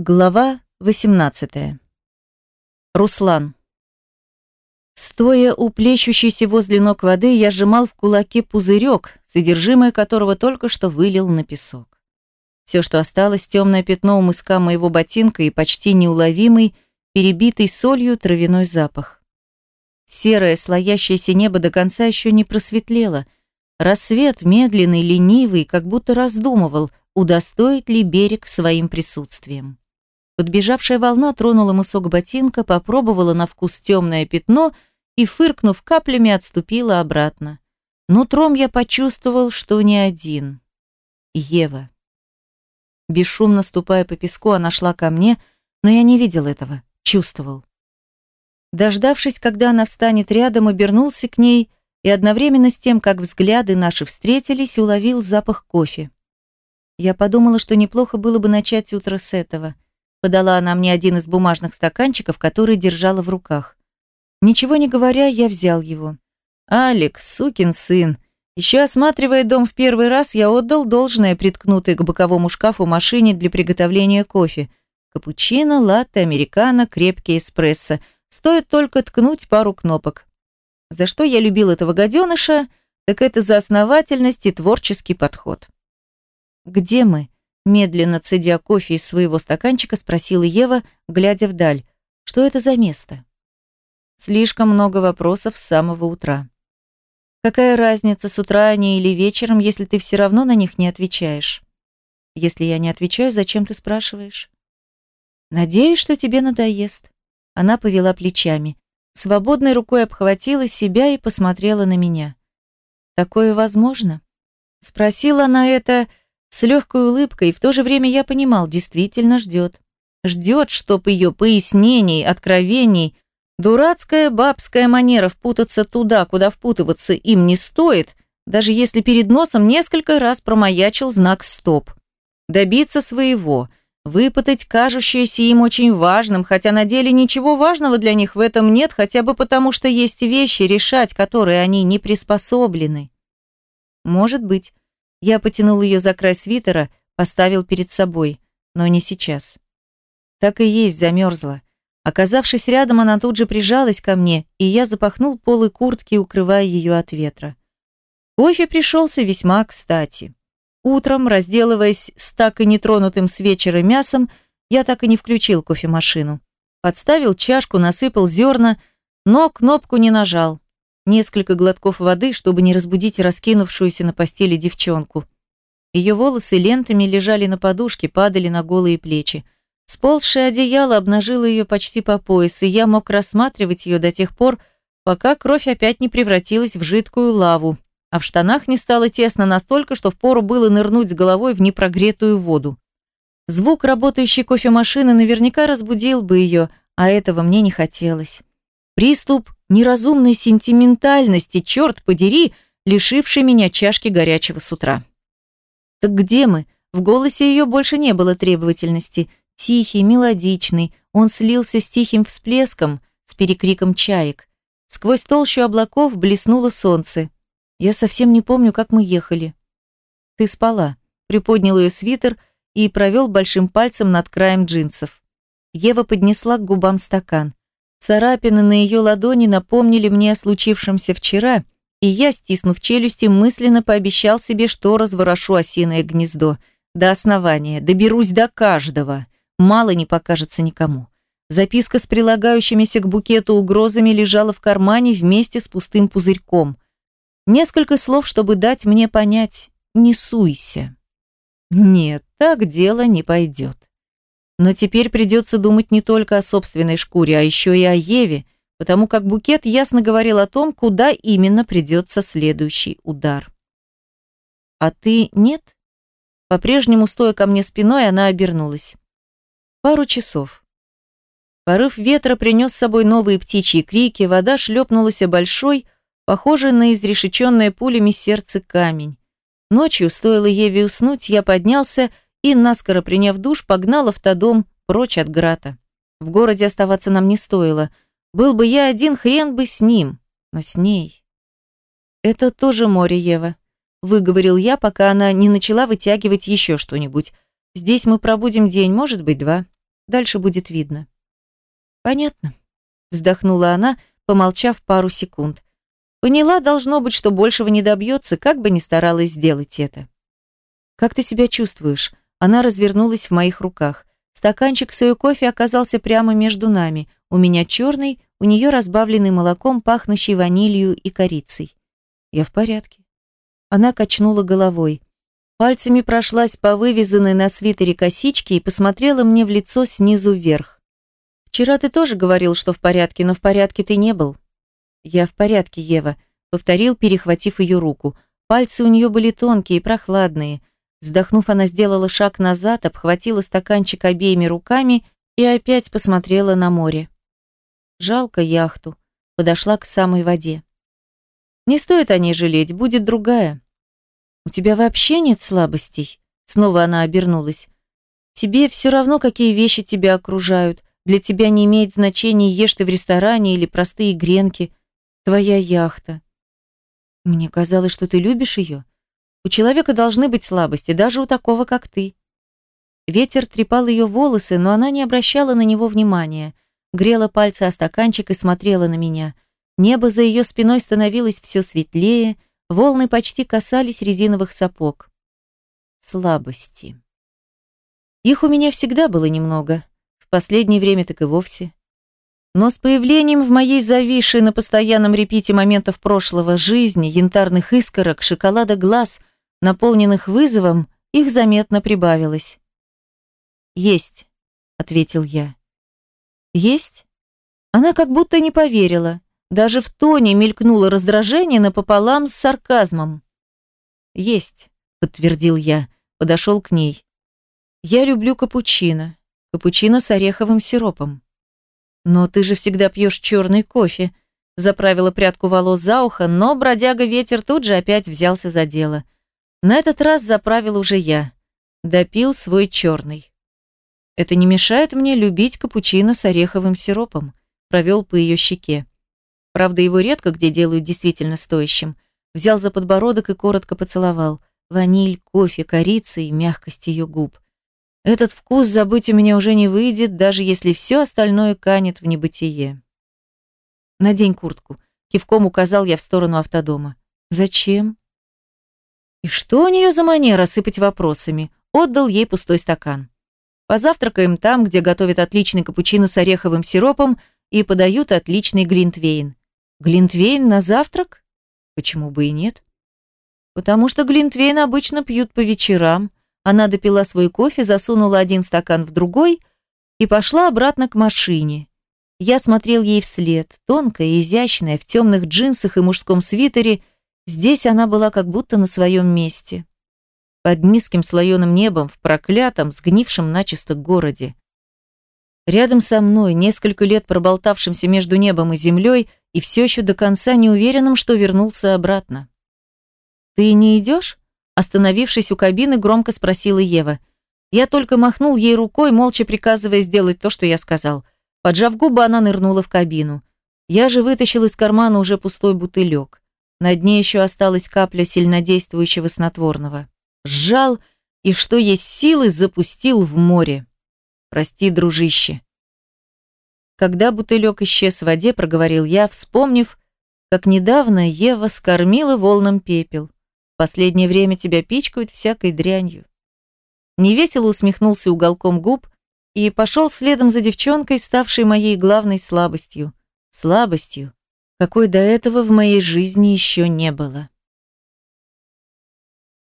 Глава 18. Руслан. Стоя у плещущейся возле ног воды, я сжимал в кулаке пузырек, содержимое которого только что вылил на песок. Все, что осталось, темное пятно у мыска моего ботинка и почти неуловимый, перебитый солью травяной запах. Серое, слоящееся небо до конца еще не просветлело. Рассвет, медленный, ленивый, как будто раздумывал, удостоит ли берег своим присутствием. Подбежавшая волна тронула мысок ботинка, попробовала на вкус темное пятно и, фыркнув каплями, отступила обратно. Нутром я почувствовал, что не один. Ева. Бесшумно ступая по песку, она шла ко мне, но я не видел этого, чувствовал. Дождавшись, когда она встанет рядом, обернулся к ней и одновременно с тем, как взгляды наши встретились, уловил запах кофе. Я подумала, что неплохо было бы начать утро с этого – Подала она мне один из бумажных стаканчиков, который держала в руках. Ничего не говоря, я взял его. «Алекс, сукин сын!» Еще осматривая дом в первый раз, я отдал должное приткнутой к боковому шкафу машине для приготовления кофе. Капучино, латте, американо, крепкий эспрессо. Стоит только ткнуть пару кнопок. За что я любил этого гаденыша, так это за основательность и творческий подход. «Где мы?» Медленно цедя кофе из своего стаканчика, спросила Ева, глядя вдаль. Что это за место? Слишком много вопросов с самого утра. Какая разница, с утра они или вечером, если ты все равно на них не отвечаешь? Если я не отвечаю, зачем ты спрашиваешь? Надеюсь, что тебе надоест. Она повела плечами. Свободной рукой обхватила себя и посмотрела на меня. Такое возможно? Спросила она это с легкой улыбкой, и в то же время я понимал, действительно ждет. Ждет, чтоб ее пояснений, откровений, дурацкая бабская манера впутаться туда, куда впутываться им не стоит, даже если перед носом несколько раз промаячил знак «стоп». Добиться своего, выпытать кажущееся им очень важным, хотя на деле ничего важного для них в этом нет, хотя бы потому, что есть вещи, решать которые они не приспособлены. Может быть, я потянул ее за край свитера, поставил перед собой, но не сейчас. Так и есть, замерзла. Оказавшись рядом, она тут же прижалась ко мне, и я запахнул полы куртки, укрывая ее от ветра. Кофе пришелся весьма кстати. Утром, разделываясь с так и нетронутым с вечера мясом, я так и не включил кофемашину. Подставил чашку, насыпал зерна, но кнопку не нажал несколько глотков воды, чтобы не разбудить раскинувшуюся на постели девчонку. Ее волосы лентами лежали на подушке, падали на голые плечи. Сползшее одеяло обнажило ее почти по пояс, и я мог рассматривать ее до тех пор, пока кровь опять не превратилась в жидкую лаву, а в штанах не стало тесно настолько, что впору было нырнуть с головой в непрогретую воду. Звук работающей кофемашины наверняка разбудил бы ее, а этого мне не хотелось. Приступ неразумной сентиментальности, черт подери, лишивший меня чашки горячего с утра. «Так где мы?» В голосе ее больше не было требовательности. Тихий, мелодичный, он слился с тихим всплеском, с перекриком чаек. Сквозь толщу облаков блеснуло солнце. Я совсем не помню, как мы ехали. Ты спала. Приподнял ее свитер и провел большим пальцем над краем джинсов. Ева поднесла к губам стакан. Царапины на ее ладони напомнили мне о случившемся вчера, и я, стиснув челюсти, мысленно пообещал себе, что разворошу осиное гнездо. До основания, доберусь до каждого. Мало не покажется никому. Записка с прилагающимися к букету угрозами лежала в кармане вместе с пустым пузырьком. Несколько слов, чтобы дать мне понять «не суйся». Нет, так дело не пойдет. Но теперь придется думать не только о собственной шкуре, а еще и о Еве, потому как букет ясно говорил о том, куда именно придется следующий удар. «А ты нет?» По-прежнему, стоя ко мне спиной, она обернулась. Пару часов. Порыв ветра принес с собой новые птичьи крики, вода шлепнулась о большой, похожий на изрешеченное пулями сердце камень. Ночью, стоило Еве уснуть, я поднялся и, наскоро приняв душ, погнал автодом прочь от Грата. В городе оставаться нам не стоило. Был бы я один, хрен бы с ним, но с ней. «Это тоже море, Ева», — выговорил я, пока она не начала вытягивать еще что-нибудь. «Здесь мы пробудем день, может быть, два. Дальше будет видно. Понятно, вздохнула она, помолчав пару секунд. Поняла, должно быть, что большего не добьется, как бы ни старалась сделать это. Как ты себя чувствуешь? Она развернулась в моих руках. Стаканчик с ее кофе оказался прямо между нами. У меня черный, у нее разбавленный молоком, пахнущий ванилью и корицей. Я в порядке. Она качнула головой. Пальцами прошлась по вывязанной на свитере косичке и посмотрела мне в лицо снизу вверх. «Вчера ты тоже говорил, что в порядке, но в порядке ты не был». «Я в порядке, Ева», — повторил, перехватив ее руку. Пальцы у нее были тонкие и прохладные. Вздохнув, она сделала шаг назад, обхватила стаканчик обеими руками и опять посмотрела на море. Жалко яхту. Подошла к самой воде. Не стоит о ней жалеть, будет другая. У тебя вообще нет слабостей? Снова она обернулась. Тебе все равно, какие вещи тебя окружают. Для тебя не имеет значения, ешь ты в ресторане или простые гренки. Твоя яхта. Мне казалось, что ты любишь ее. У человека должны быть слабости, даже у такого, как ты. Ветер трепал ее волосы, но она не обращала на него внимания. Грела пальцы о стаканчик и смотрела на меня. Небо за ее спиной становилось все светлее, волны почти касались резиновых сапог. Слабости. Их у меня всегда было немного. В последнее время так и вовсе. Но с появлением в моей зависшей на постоянном репите моментов прошлого жизни, янтарных искорок, шоколада глаз, наполненных вызовом, их заметно прибавилось. «Есть», — ответил я. «Есть?» Она как будто не поверила. Даже в тоне мелькнуло раздражение напополам с сарказмом. «Есть», — подтвердил я, подошел к ней. «Я люблю капучино. Капучино с ореховым сиропом». «Но ты же всегда пьешь черный кофе», — заправила прядку волос за ухо, но бродяга-ветер тут же опять взялся за дело. На этот раз заправил уже я. Допил свой черный. Это не мешает мне любить капучино с ореховым сиропом. Провел по ее щеке. Правда, его редко где делают действительно стоящим. Взял за подбородок и коротко поцеловал. Ваниль, кофе, корица и мягкость ее губ. Этот вкус забыть у меня уже не выйдет, даже если все остальное канет в небытие. «Надень куртку», — кивком указал я в сторону автодома. «Зачем?» И что у нее за манера сыпать вопросами? Отдал ей пустой стакан. Позавтракаем там, где готовят отличный капучино с ореховым сиропом и подают отличный глинтвейн. Глинтвейн на завтрак? Почему бы и нет? Потому что глинтвейн обычно пьют по вечерам. Она допила свой кофе, засунула один стакан в другой и пошла обратно к машине. Я смотрел ей вслед, тонкая, изящная, в темных джинсах и мужском свитере – Здесь она была как будто на своем месте. Под низким слоеным небом, в проклятом, сгнившем начисто городе. Рядом со мной, несколько лет проболтавшимся между небом и землей, и все еще до конца не уверенным, что вернулся обратно. «Ты не идешь?» Остановившись у кабины, громко спросила Ева. Я только махнул ей рукой, молча приказывая сделать то, что я сказал. Поджав губы, она нырнула в кабину. Я же вытащил из кармана уже пустой бутылек. На дне еще осталась капля сильнодействующего снотворного. Сжал и, что есть силы, запустил в море. Прости, дружище. Когда бутылек исчез в воде, проговорил я, вспомнив, как недавно Ева скормила волнам пепел. Последнее время тебя пичкают всякой дрянью. Невесело усмехнулся уголком губ и пошел следом за девчонкой, ставшей моей главной слабостью. Слабостью, какой до этого в моей жизни еще не было.